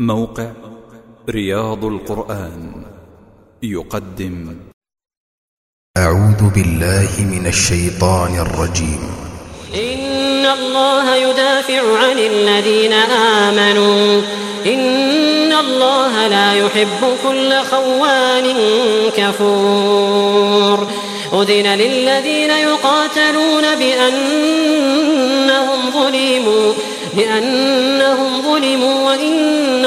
موقع رياض القرآن يقدم. أعوذ بالله من الشيطان الرجيم. إن الله يدافع عن الذين آمنوا. إن الله لا يحب كل خوان كفور. أذن للذين يقاتلون بأنهم ظلموا بأنهم ظلموا وإن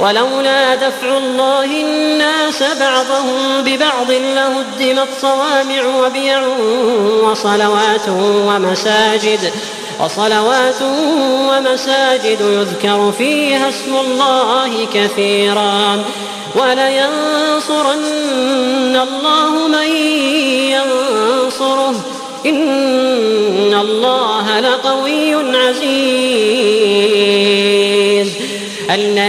ولولا دفع الله الناس بعضهم ببعض لهدمت صوامع وبيع وصلوات ومساجد وصلوات ومساجد يذكر فيها اسم الله كثيرا. ولينصرن الله من ينصره. إن الله لقوي عزيز.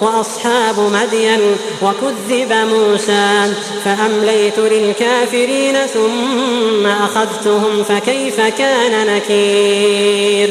وأصحاب مدين وكذب موسى فأمليت للكافرين ثم أخذتهم فكيف كان نكير؟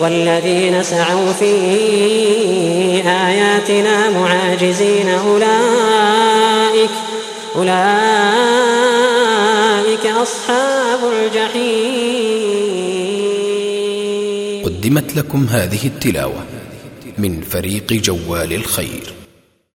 والذين سعوا في آياتنا معاجزين أولئك أولئك أصحاب الجحيم. قدمت لكم هذه التلاوة من فريق جوال الخير.